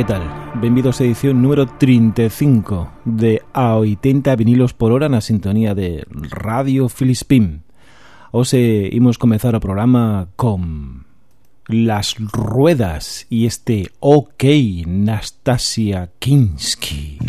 Que tal? Benvidos a edición número 35 de A 80 vinilos por hora na sintonía de Radio Filispín. Ose imos comezar o programa con Las Ruedas e este OK Nastasia Kinski.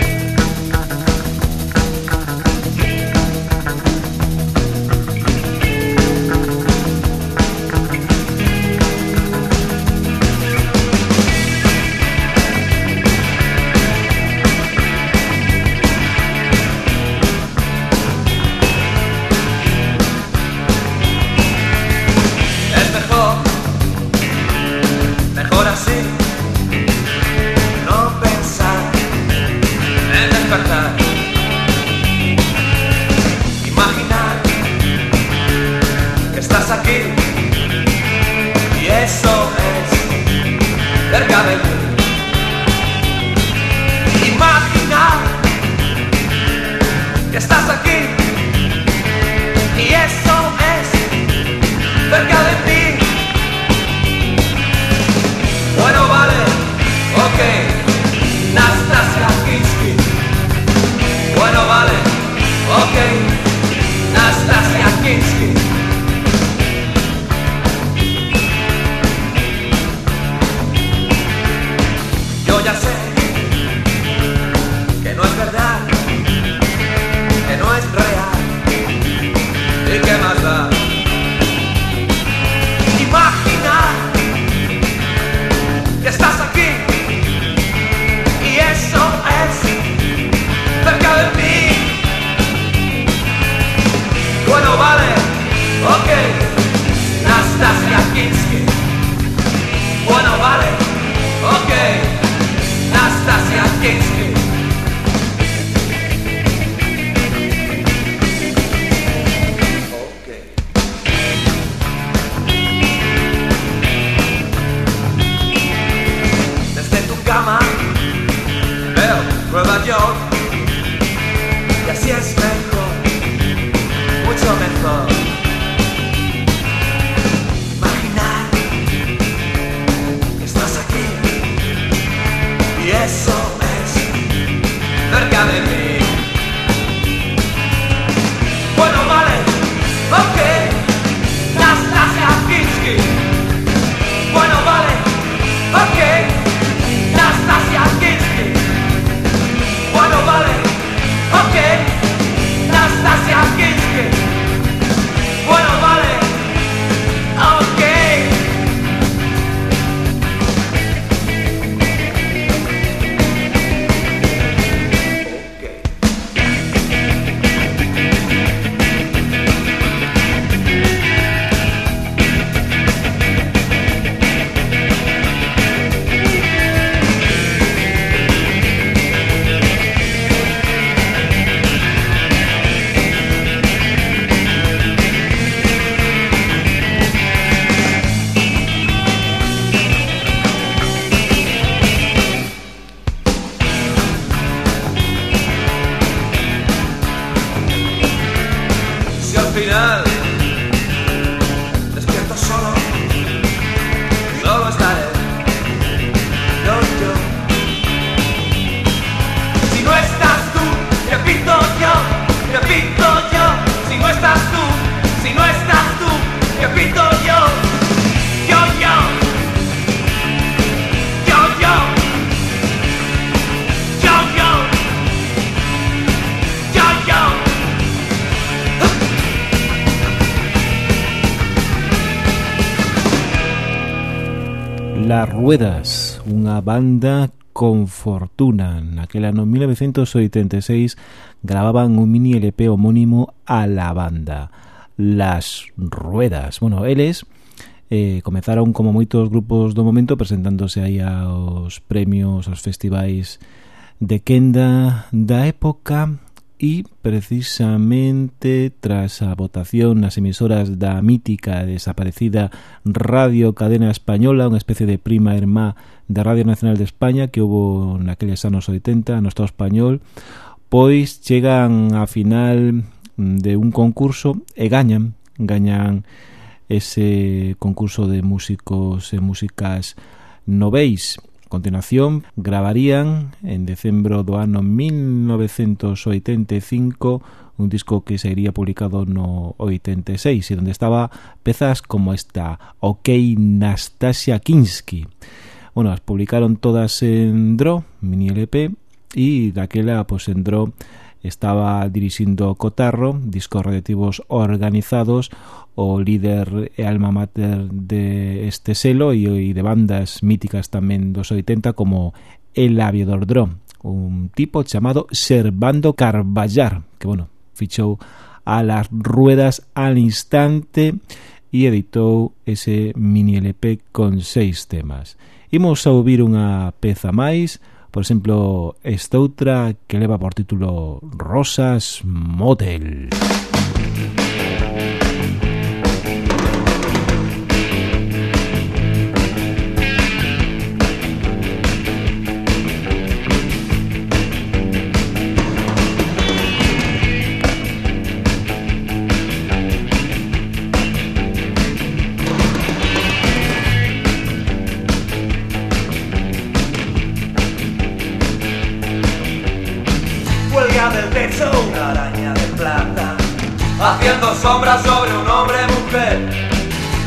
Ruedas, unha banda con fortuna. Naquela no 1986 gravaban un mini LP homónimo a la banda. Las Ruedas. Bueno, eles eh, comenzaron como moitos grupos do momento presentándose aí aos premios, aos festivais de Kenda da época e precisamente tras a votación nas emisoras da mítica e desaparecida Radio Cadena Española, unha especie de prima hermá da Radio Nacional de España que houve naqueles anos 80 no Estado Español, pois chegan a final de un concurso e gañan, gañan ese concurso de músicos e músicas noveis continuación gravarían en decembro do ano 1985 un disco que sería publicado no 86 e onde estaba pezas como esta OK Nastasia Kinski. Bueno, as publicaron todas en DRO, mini LP e daquela pues en DRO estaba dirixindo Cotarro, discos radioactivos organizados, o líder e alma mater de este selo e, e de bandas míticas tamén dos 80 como El Aviador Drón, un tipo chamado Servando Carballar, que, bueno, fichou a las ruedas al instante e editou ese mini LP con seis temas. Imos a ouvir unha peza máis, por exemplo, esta outra que leva por título Rosas Motel.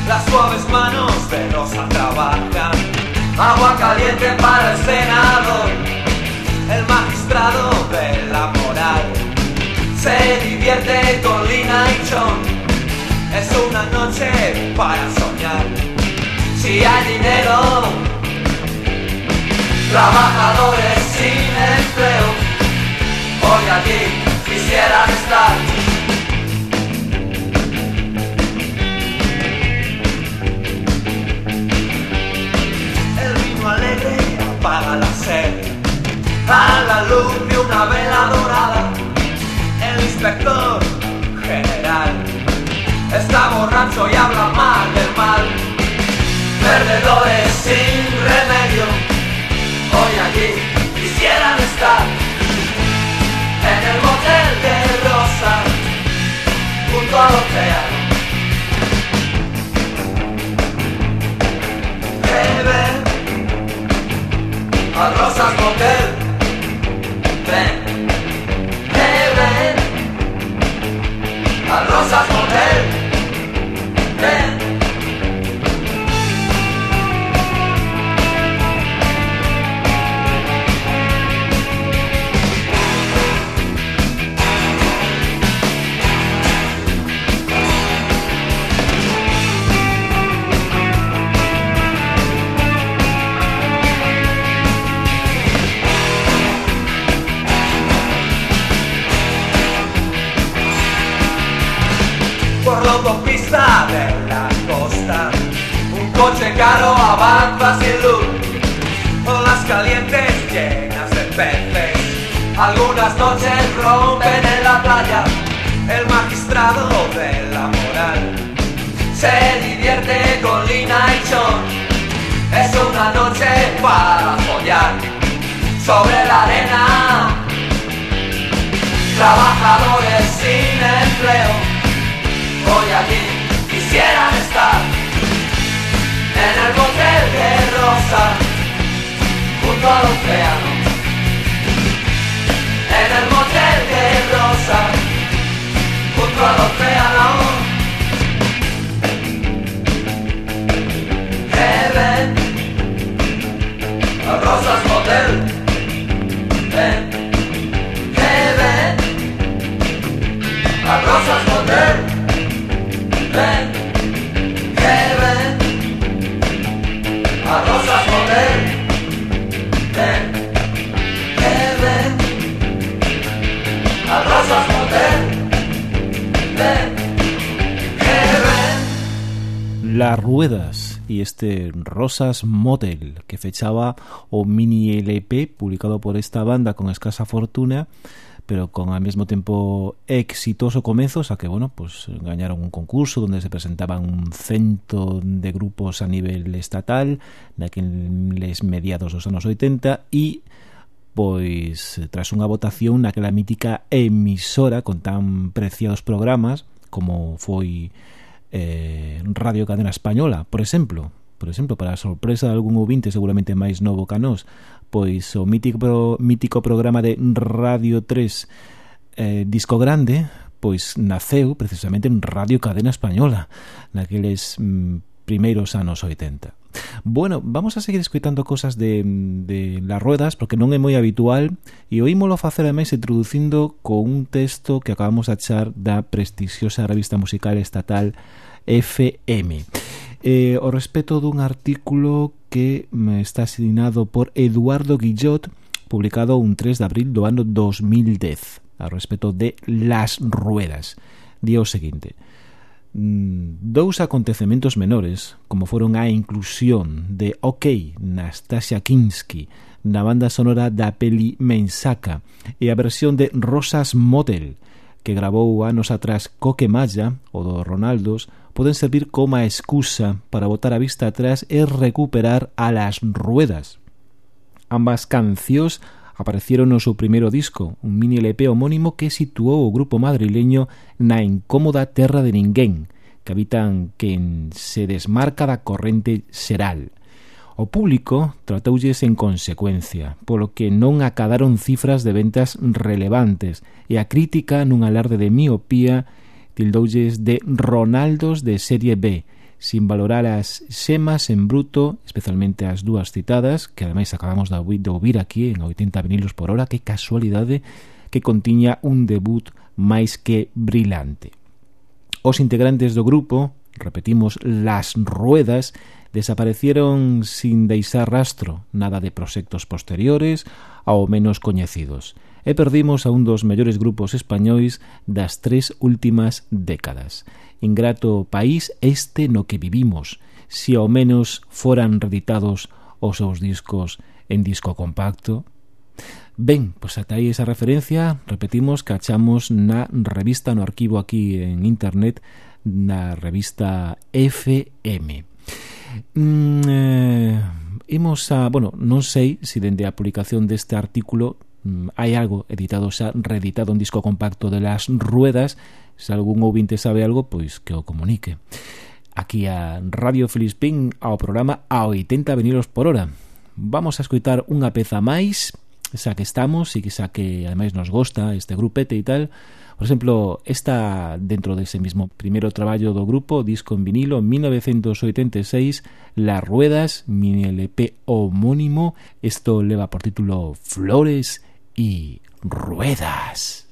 Las suaves manos de Rosa trabajan, agua caliente para el senador, el magistrado de la moral. Se divierte con Lina y Chon, es una noche para soñar. Si hay dinero, trabajadores sin empleo, hoy allí quisieran estar. A la luz de una vela dorada, el inspector general está borracho y habla mal del mal. Perdedores sin remedio, hoy aquí quisieran estar en el motel de Rosa, junto al océano. a Rosas Motel. Ven, eh, ven, a Rosas Motel. Caro avanza sin luz, las calientes llenas de peces. Algunas noches rompen en la playa, el magistrado de la moral se divierte con Lina y Chon. Es una noche para follar sobre la arena. Trabajadores sin empleo hoy aquí quisieran estar en el motel de Rosa, junto al océano. En el motel de Rosa, junto al océano. ven a Rosas Motel. Ven, ven a Rosas Motel. Ven, Las Ruedas y este Rosas Model que fechaba o mini LP publicado por esta banda con escasa fortuna pero con al mismo tiempo exitoso comienzo, o sea que bueno, pues ganaron un concurso donde se presentaban un cento de grupos a nivel estatal naqueles mediados dos anos 80 e pois tras unha votación naquela mítica emisora con tan preciados programas como foi eh, Radio Cadena Española, por exemplo, por exemplo, para a sorpresa de algún ouvinte seguramente máis novo que nós, pois o mítico, pro, mítico programa de Radio 3 eh, Disco Grande, pois naceu precisamente en Radio Cadena Española naqueles mm, primeiros anos 80. Bueno, vamos a seguir escuitando cosas de, de Las Ruedas porque non é moi habitual e oímolo facer ademais introducindo con un texto que acabamos de achar da prestixiosa revista musical estatal FM. Eh, o respeto dun artículo que está asignado por Eduardo Guillot publicado un 3 de abril do ano 2010 a respecto de Las Ruedas. Día o seguinte. Mm, dous acontecementos menores, como foron a inclusión de OK Nastasia Kinski na banda sonora da peli Mensaka e a versión de Rosas Motel, que grabou anos atrás Coque Maya, o do Ronaldos, poden servir como a excusa para botar a vista atrás e recuperar a las ruedas. Ambas cancións apareceron no seu primeiro disco, un mini LP homónimo que situou o grupo madrileño na incómoda terra de ninguén, que habitan quen se desmarca da corrente xeral. O público tratoulles en consecuencia, polo que non acadaron cifras de ventas relevantes e a crítica nun alarde de miopía tildoulles de Ronaldos de serie B, sin valorar as xemas en bruto, especialmente as dúas citadas, que ademais acabamos de ouvir aquí en 80 vinilos por hora, que casualidade que contiña un debut máis que brillante. Os integrantes do grupo, repetimos, las ruedas, desaparecieron sin deixar rastro, nada de proxectos posteriores, ao menos coñecidos, e perdimos a un dos mellores grupos españois das tres últimas décadas ingrato país este no que vivimos, se ao menos foran reditados os seus discos en disco compacto. Ben, pois ata aí esa referencia, repetimos, que achamos na revista, no arquivo aquí en internet, na revista FM. Mm, eh, imos a, bueno, non sei se dende a publicación deste artículo Mm, hai algo editado xa reeditado un disco compacto de Las Ruedas. Se algún ouvinte sabe algo pois que o comunique. Aquí a Radio Filispín ao programa a 80 veniros por hora. Vamos a escoitar unha peza máis xa que estamos e que xa que ademais nos gosta este grupete e tal. Por exemplo, está dentro dese mismo primeiro traballo do grupo, disco en vinilo, 1986, Las Ruedas, mini LP homónimo. Esto leva por título Flores y Ruedas.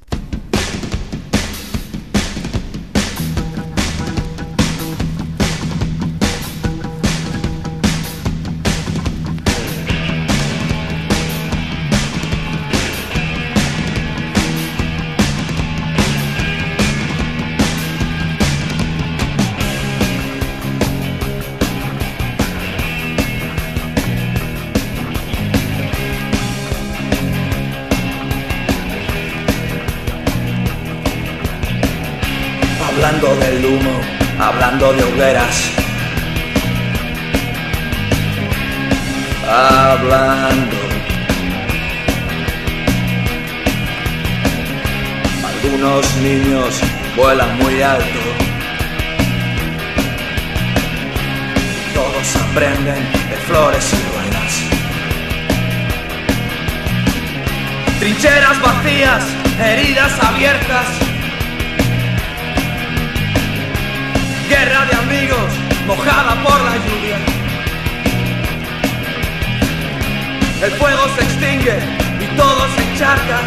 De hogueras. Hablando. Algunos niños vuelan muy alto. Todos aprenden de flores y ruedas. Trincheras vacías, heridas abiertas guerra de amigos mojada por la lluvia. El fuego se extingue y todo se encharca.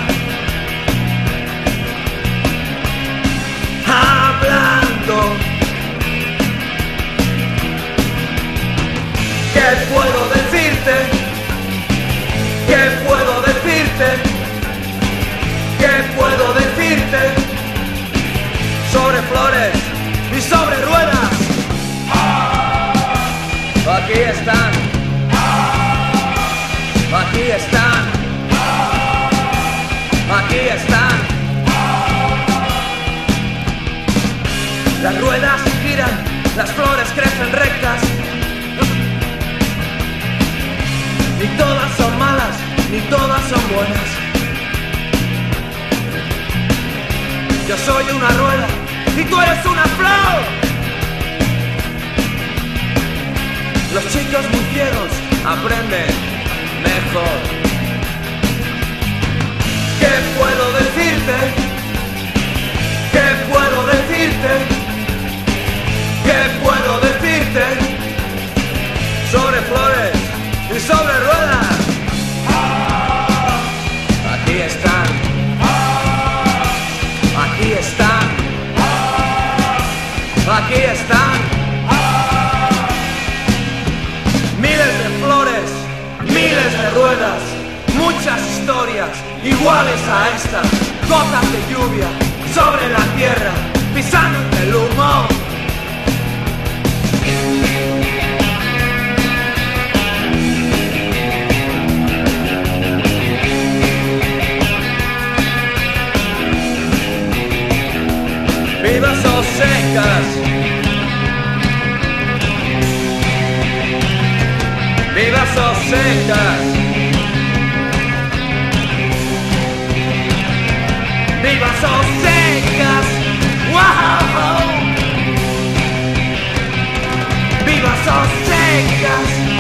Aquí están. Aquí están. Aquí están. Las ruedas giran, las flores crecen rectas. Ni todas son malas, ni todas son buenas. Yo soy una rueda y tú eres una flor. Los chicos muy ciegos aprenden mejor. ¿Qué puedo decirte? ¿Qué puedo decirte? ¿Qué puedo decirte? Sobre flores y sobre ruedas. Ruedas, muchas historias iguales a esta. Gotas de lluvia sobre la tierra, pisando el humo. Vivas o secas. Vivas o secas. Vivas o secas. ¡Wow! Vivas o secas.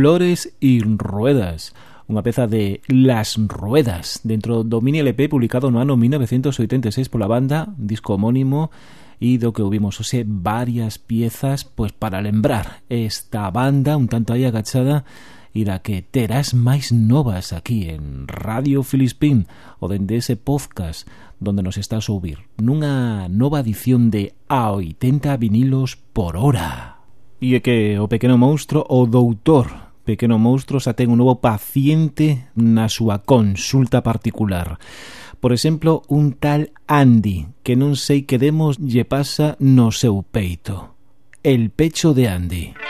Flores y Ruedas unha peza de Las Ruedas dentro do mini LP publicado no ano 1986 pola banda, disco homónimo e do que ouvimos ose varias piezas pois para lembrar esta banda un tanto aí agachada e da que terás máis novas aquí en Radio Filispín ou dende ese podcast donde nos estás a ouvir nunha nova edición de A80 vinilos por hora. E é que o pequeno monstro, o doutor Pequeno Monstro xa ten un novo paciente na súa consulta particular. Por exemplo, un tal Andy, que non sei que demos lle pasa no seu peito. El pecho de Andy. Andy.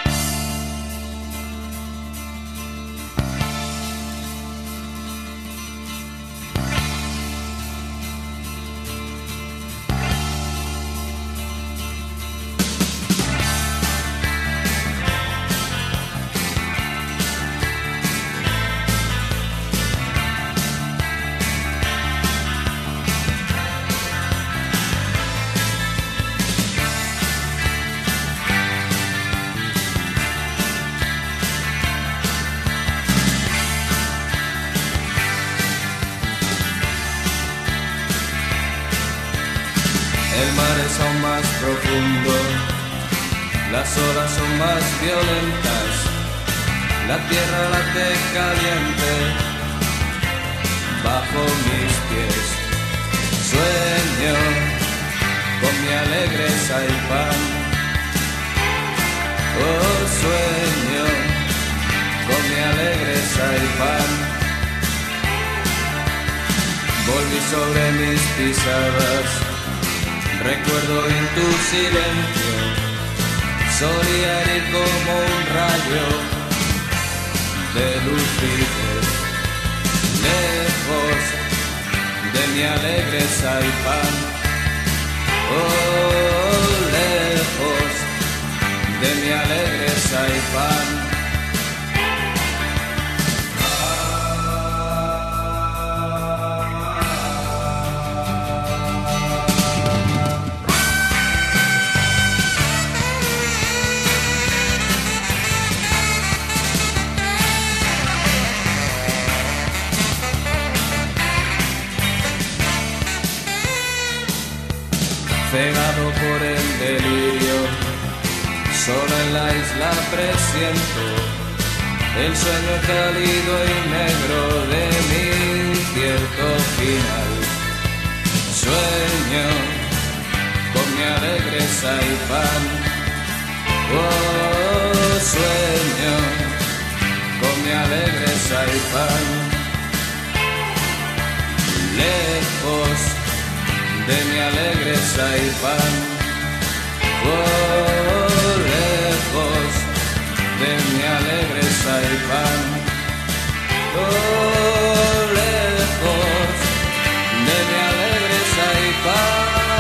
Cegado por el delirio, solo en la isla presiento el sueño cálido y negro de mi incierto final. Sueño con mi alegre pan. Oh, sueño con mi alegre pan. Lejos de mi alegre pan. Oh, lejos de mi alegre Saipán. Oh, lejos de mi alegre Saipán.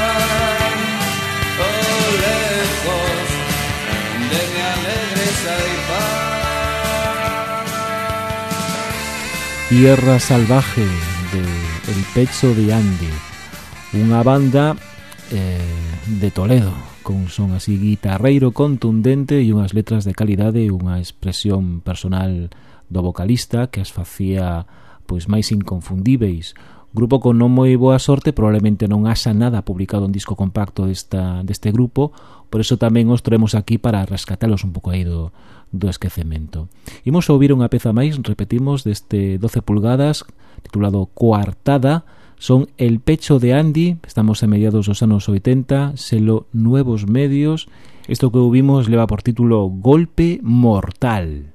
Oh, lejos de mi alegre Saipán. Tierra salvaje de El Pecho de Andy, unha banda eh, de Toledo, con son así guitarreiro contundente e unhas letras de calidade e unha expresión personal do vocalista que as facía pois máis inconfundíveis. Grupo con non moi boa sorte, probablemente non haxa nada publicado un disco compacto desta, deste grupo, por eso tamén os traemos aquí para rescatalos un pouco aí do, do esquecemento. Imos a ouvir unha peza máis, repetimos, deste 12 pulgadas, titulado Coartada, son El pecho de Andy, estamos a mediados dos anos 80, selo Nuevos Medios. Isto que ouvimos leva por título Golpe Mortal.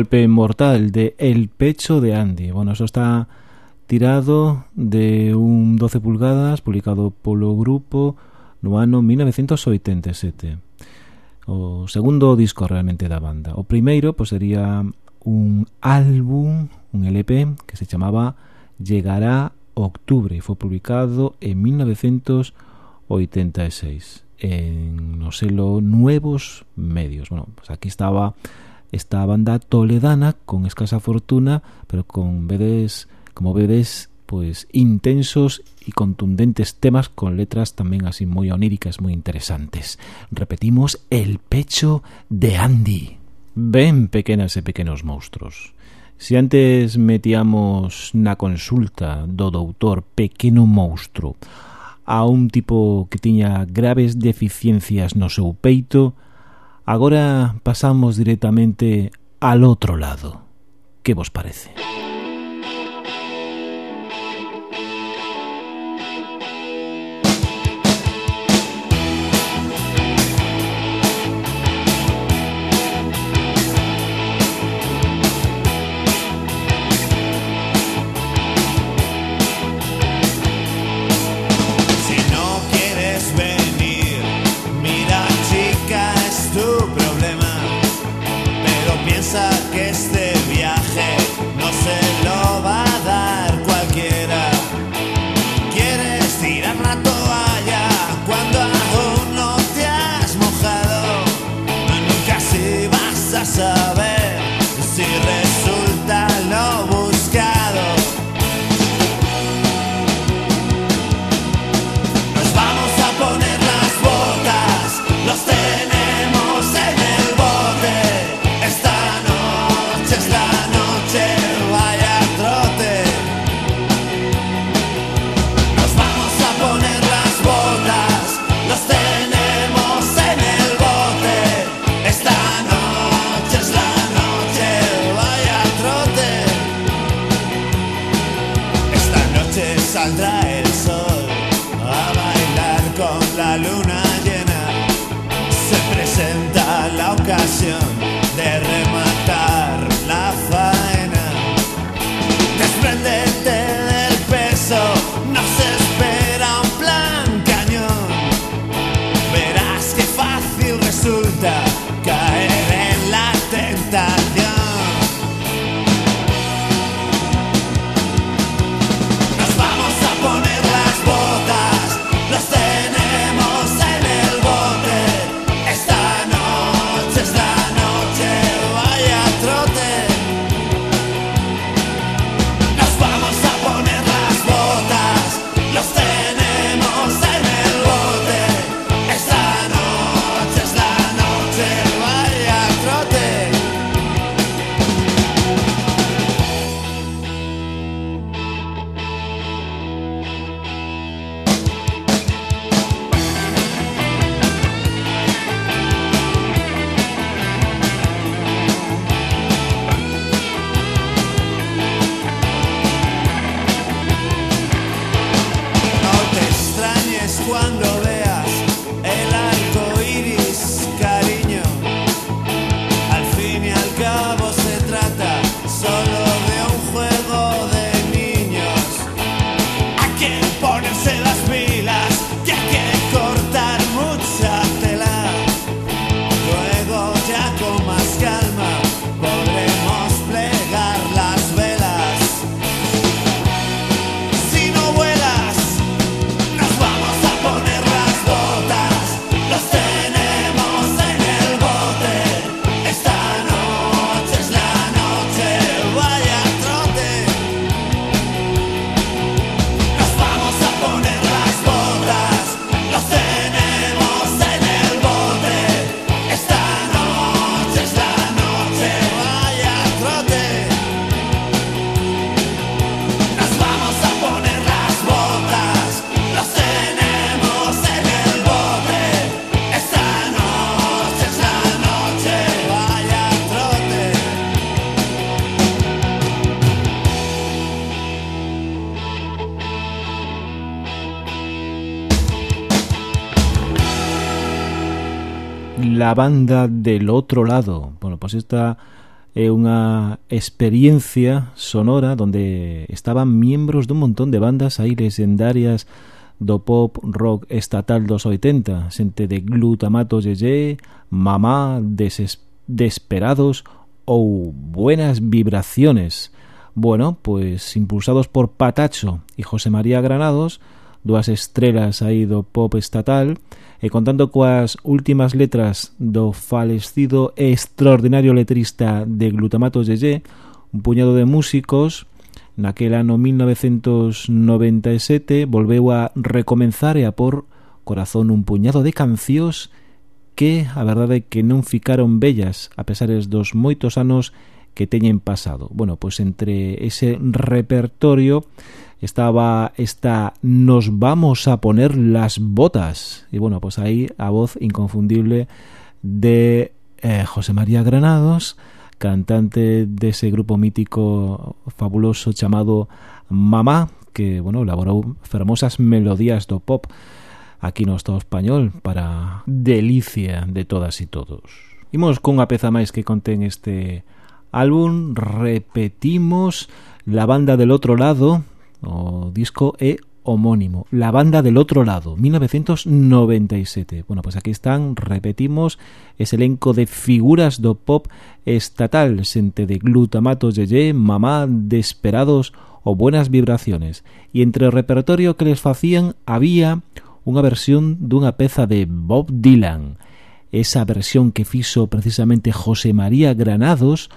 golpe mortal de El pecho de Andy. Bueno, eso está tirado de un 12 pulgadas, publicado polo grupo no ano 1987. O segundo disco realmente da banda. O primeiro pois, sería un álbum, un LP, que se chamaba Llegará Octubre e foi publicado en 1986 en no selo Nuevos Medios. Bueno, pues aquí estaba esta banda toledana con escasa fortuna, pero con vedes, como vedes, pues intensos y contundentes temas con letras también así muy oníricas, muy interesantes. Repetimos, El pecho de Andy. Ven, pequenas e pequenos monstruos. Si antes metíamos na consulta do doutor Pequeno Monstro a un tipo que tiña graves deficiencias no seu peito, agora pasamos directamente al outro lado. Que vos parece? Banda del outro lado. Bueno, pues esta é unha experiencia sonora donde estaban miembros dun montón de bandas aí legendarias do pop rock estatal dos 80, xente de glutamato yeye, mamá, deses, desperados ou buenas vibraciones. Bueno, pues impulsados por Patacho y José María Granados, dúas estrelas aí do pop estatal e contando coas últimas letras do falecido e extraordinario letrista de Glutamato Yeye, un puñado de músicos naquel ano 1997 volveu a recomenzar e a por corazón un puñado de cancións que a verdade é que non ficaron bellas a pesares dos moitos anos que teñen pasado. Bueno, pois entre ese repertorio estaba esta Nos vamos a poner las botas. Y bueno, pues ahí a voz inconfundible de eh, José María Granados, cantante de ese grupo mítico fabuloso llamado Mamá, que bueno, elaborou fermosas melodías do pop aquí no Estado español para delicia de todas e todos. Imos cunha peza máis que contén este álbum, repetimos La banda del otro lado, o disco é homónimo, La banda del otro lado, 1997. Bueno, pues aquí están, repetimos, ese elenco de figuras do pop estatal, xente de glutamatos yeye, mamá, desperados o buenas vibraciones. E entre o repertorio que les facían había unha versión dunha peza de Bob Dylan, esa versión que fixo precisamente José María Granados,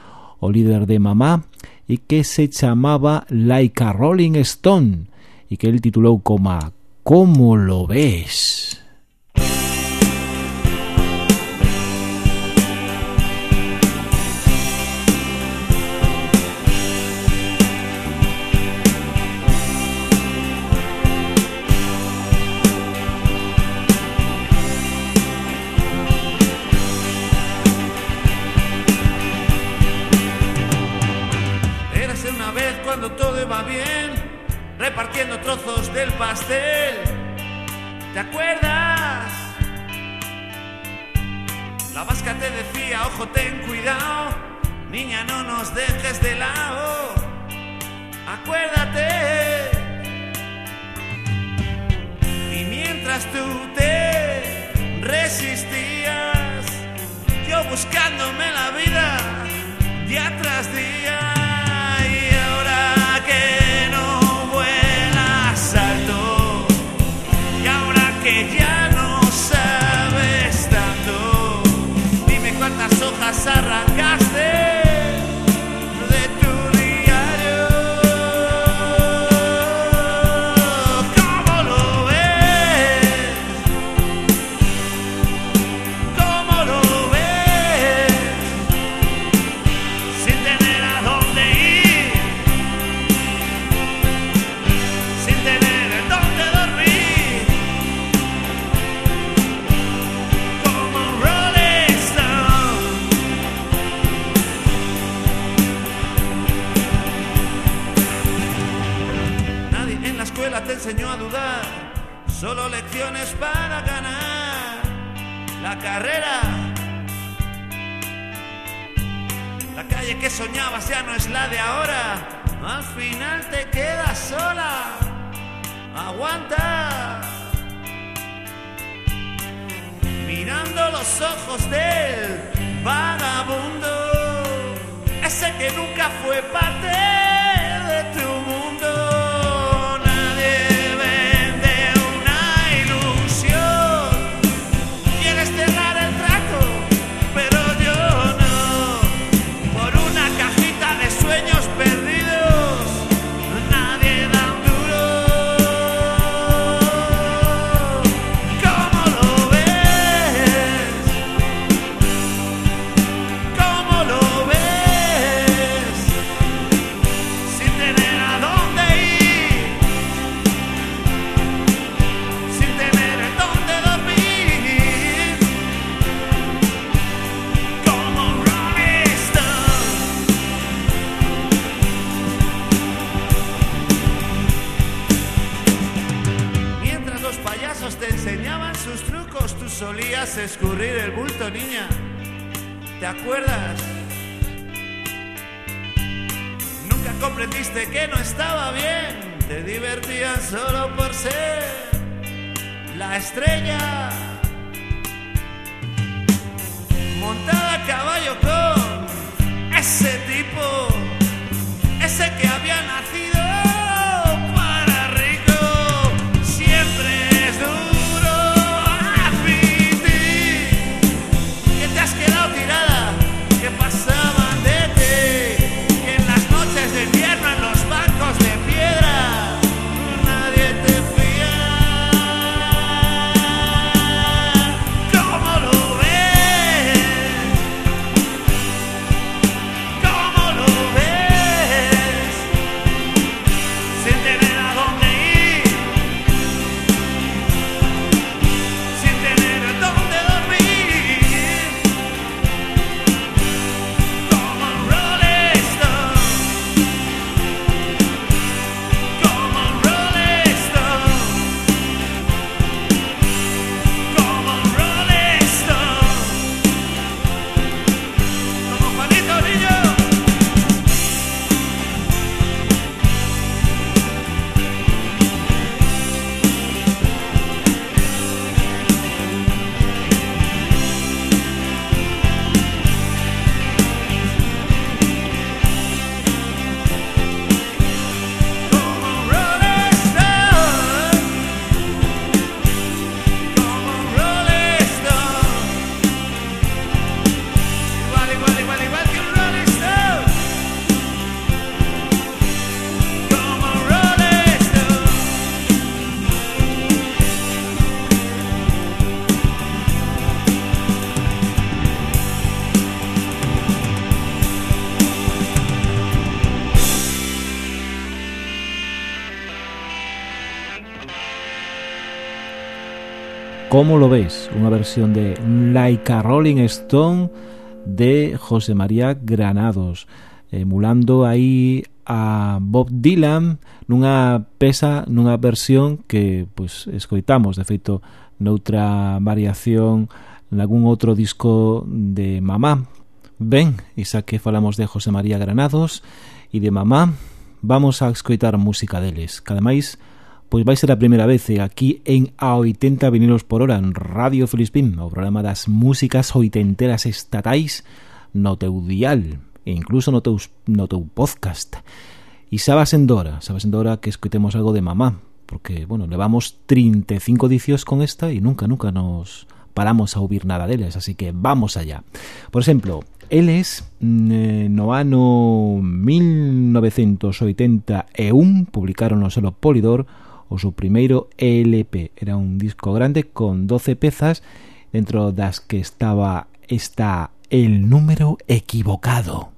o líder de Mamá, e que se chamaba Laika Rolling Stone, e que el titulou como Como lo ves? Repartiendo trozos del pastel. ¿Te acuerdas? La vasca te decía, ojo, ten cuidado, niña, no nos dejes de lado. Acuérdate. Y mientras tú te resistías, yo buscándome la vida día tras día. pizarra. Para ganar la carrera. La calle que soñabas ya no es la de ahora. Al final te quedas sola. Aguanta. Mirando los ojos del vagabundo. Ese que nunca fue parte escurrir el bulto, niña. ¿Te acuerdas? Nunca comprendiste que no estaba bien. Te divertían solo por ser la estrella, montada a caballo con ese tipo, ese que había nacido ¿Cómo lo veis? Unha versión de Like a Rolling Stone de José María Granados, emulando aí a Bob Dylan nunha pesa, nunha versión que pois escoitamos, de feito, noutra variación nalgún outro disco de Mamá. Ben, isa xa que falamos de José María Granados e de Mamá, vamos a escoitar música deles, que ademais Pois vai ser a primeira vez eh, aquí en A80 vinilos por hora en Radio Felispín, o programa das músicas oitenteras estatais no teu dial e incluso no teu, no teu podcast. E xa va sendo hora, xa va sendo hora que escoitemos algo de mamá, porque, bueno, levamos 35 dicios con esta e nunca, nunca nos paramos a ouvir nada deles, así que vamos allá. Por exemplo, eles eh, no ano 1981 publicaron no selo Polidor o seu primeiro LP. Era un disco grande con 12 pezas dentro das que estaba está el número equivocado.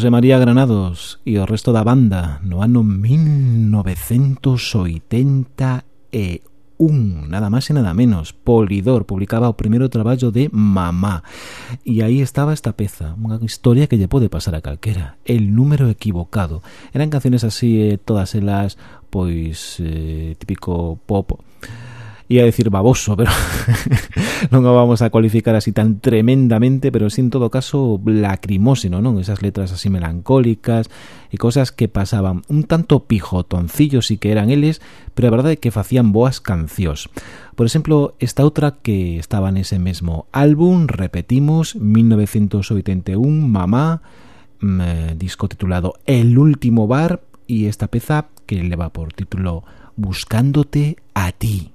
José María Granados e o resto da banda no ano 1981 nada máis e nada menos. Polidor publicaba o primeiro traballo de Mamá. E aí estaba esta peza unha historia que lle pode pasar a calquera El número equivocado. Eran canciones así eh, todas elas pois eh, típico pop Ia a decir baboso, pero non o vamos a cualificar así tan tremendamente, pero sí en todo caso lacrimóseno, non? Esas letras así melancólicas e cosas que pasaban un tanto pijotoncillos sí que eran eles, pero a verdade é que facían boas cancións. Por exemplo, esta outra que estaba nese mesmo álbum, repetimos, 1981, Mamá, mm, disco titulado El último bar, e esta peza que leva por título Buscándote a ti.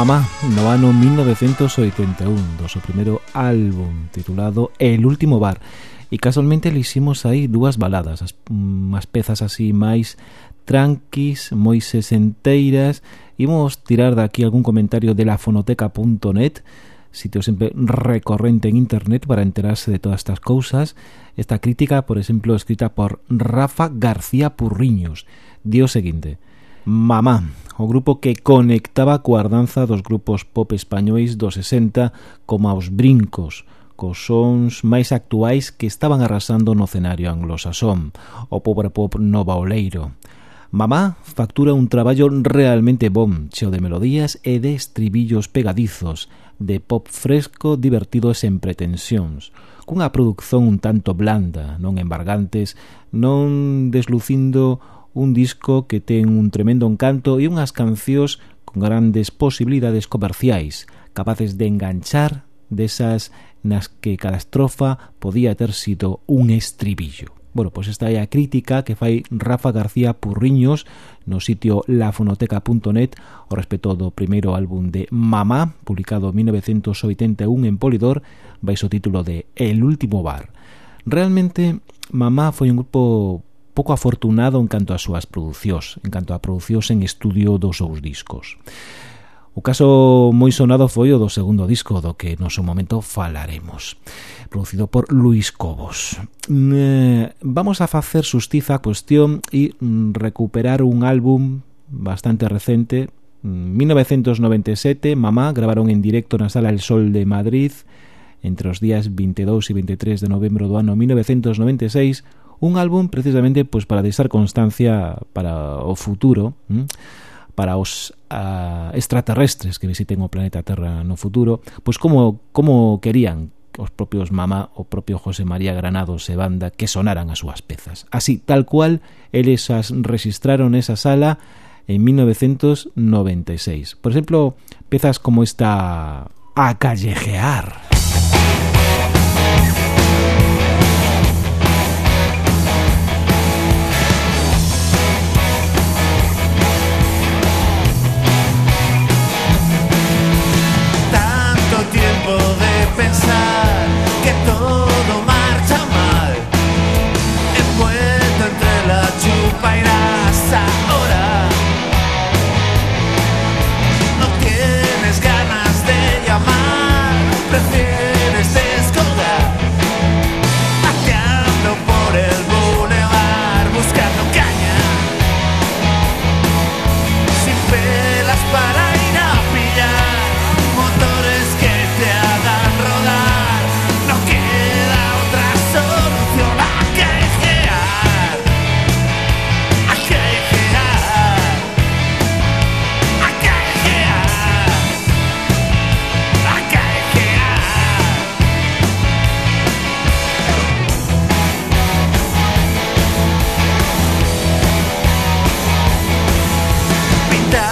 Mamá no ano 1981 do seu primeiro álbum titulado El Último Bar e casualmente le hicimos aí dúas baladas as, as pezas así máis tranquis, moi sesenteiras imos tirar daqui algún comentario de lafonoteca.net sitio sempre recorrente en internet para enterarse de todas estas cousas. Esta crítica, por exemplo, escrita por Rafa García Purriños. Dio seguinte. Mamá, o grupo que conectaba coa danza dos grupos pop españois dos 60 como aos brincos, cos sons máis actuais que estaban arrasando no cenario anglosaxón, o pobre pop nova oleiro. Mamá factura un traballo realmente bom, cheo de melodías e de estribillos pegadizos, de pop fresco, divertido e sen pretensións, cunha produción un tanto blanda, non embargantes, non deslucindo un disco que ten un tremendo encanto e unhas cancións con grandes posibilidades comerciais, capaces de enganchar desas nas que cada estrofa podía ter sido un estribillo. Bueno, pois esta é a crítica que fai Rafa García Purriños no sitio lafonoteca.net ao respecto do primeiro álbum de Mamá, publicado en 1981 en Polidor, baixo o título de El último bar. Realmente, Mamá foi un grupo pouco afortunado en canto ás súas producións, en canto a producións en estudio dos seus discos. O caso moi sonado foi o do segundo disco do que no seu momento falaremos, producido por Luis Cobos. Mm, eh, vamos a facer xustiza a cuestión e mm, recuperar un álbum bastante recente, mm, 1997, Mamá gravaron en directo na Sala El Sol de Madrid entre os días 22 e 23 de novembro do ano 1996 Un álbum precisamente pois para deixar constancia para o futuro, ¿m? para os a, extraterrestres que visiten o planeta Terra no futuro, pois como como querían os propios Mamá, o propio José María Granados e banda que sonaran as súas pezas. Así, tal cual, eles as registraron esa sala en 1996. Por exemplo, pezas como esta A callejear. pintar.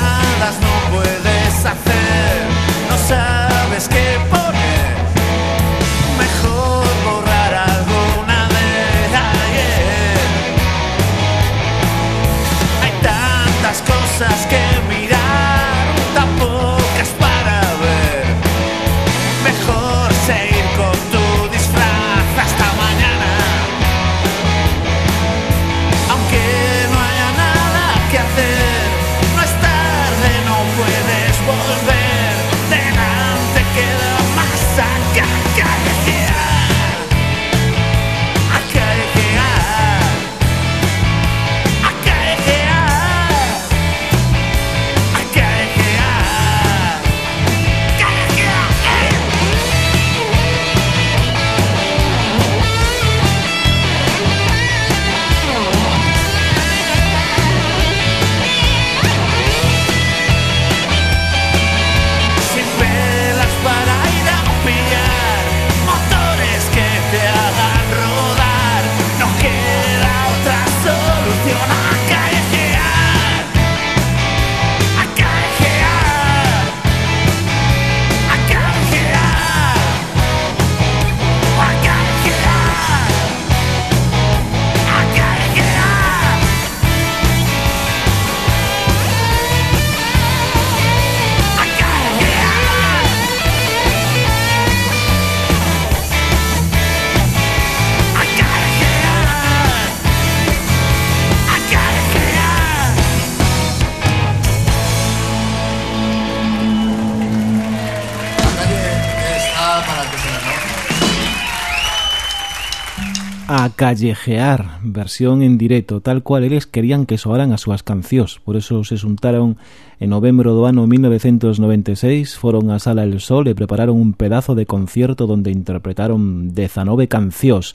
callejear, versión en directo, tal cual eles querían que soaran as súas cancións. Por eso se xuntaron en novembro do ano 1996, foron á Sala El Sol e prepararon un pedazo de concierto donde interpretaron 19 cancións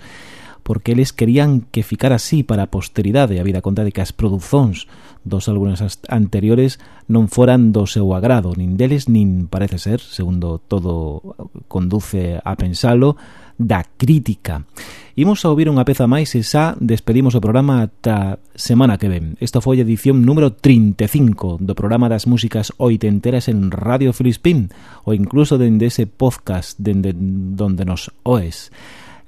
porque eles querían que ficara así para a posteridade, a vida conta de que as produzóns dos álbumes anteriores non foran do seu agrado, nin deles, nin parece ser, segundo todo conduce a pensalo, da crítica. Imos a ouvir unha peza máis e xa despedimos o programa ata semana que ven. Esta foi a edición número 35 do programa das músicas oitenteras en Radio Filispín ou incluso dende ese podcast dende donde nos oes.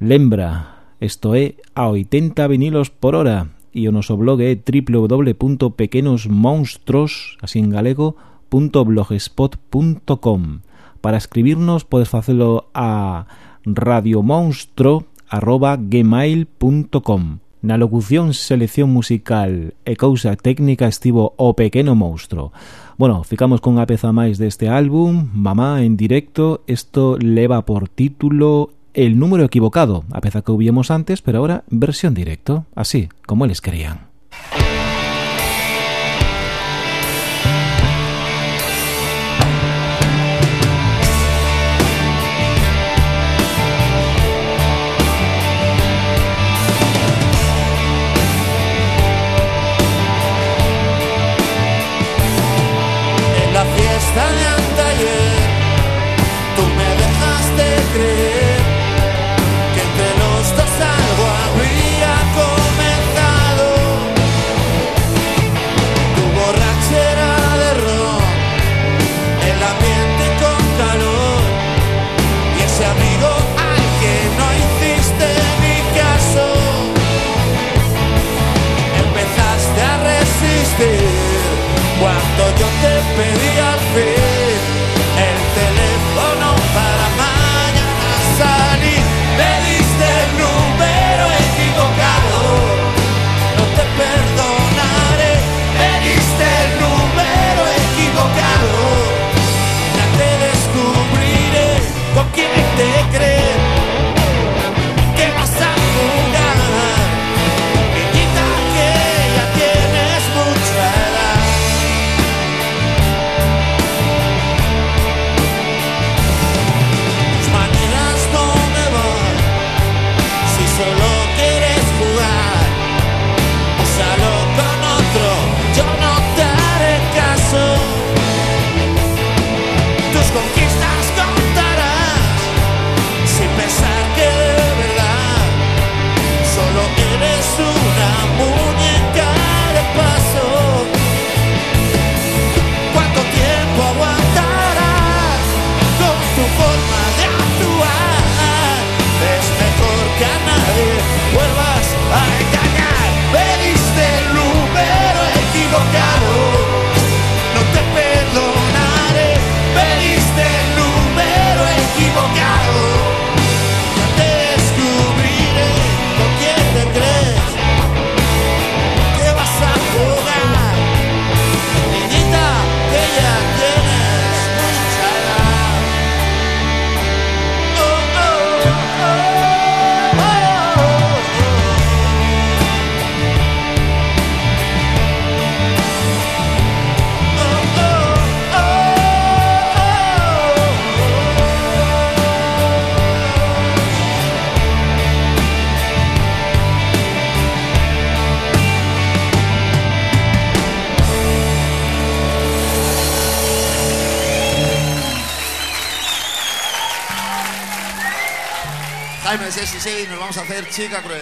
Lembra Isto é a 80 vinilos por hora e o noso blog é www.pequenosmonstros, así en galego, .blogspot.com Para escribirnos podes facelo a radiomonstro@gmail.com. Na locución, selección musical e cousa técnica estivo o pequeno monstro. Bueno, ficamos con a peza máis deste álbum, Mamá en directo, isto leva por título El número equivocado, a peza que hubimos antes, pero ahora versión directo, así como eles querían. sí, sí, nos vamos a hacer chica cruel.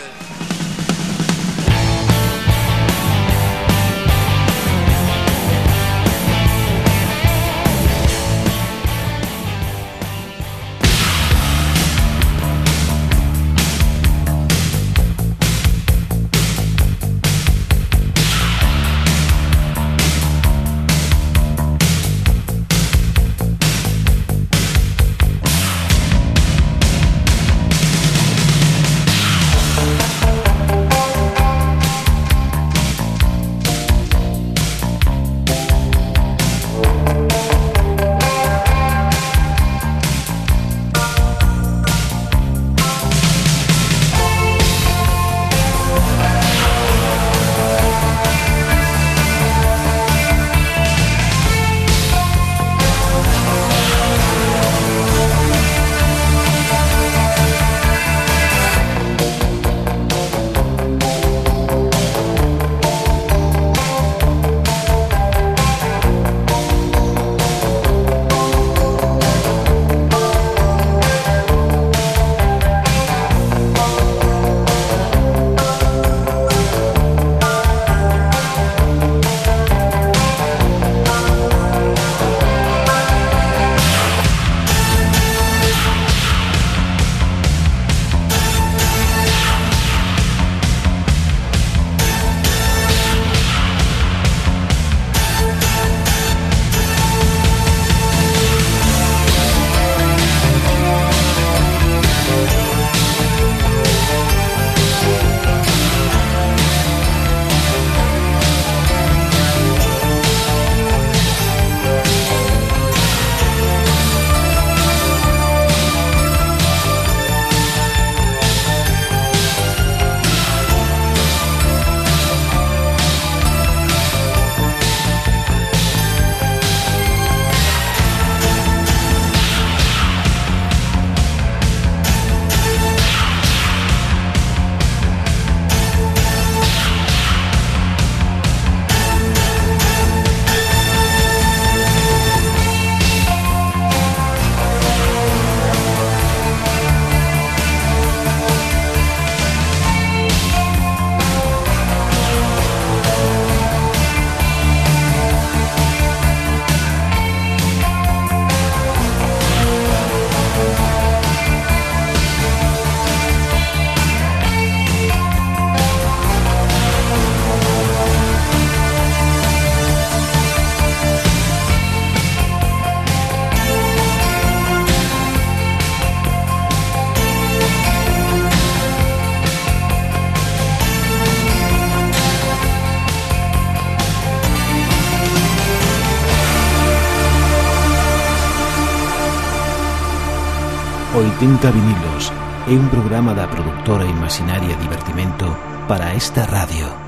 80 vinilos é un programa da produtora Imaginaria Divertimento para esta radio.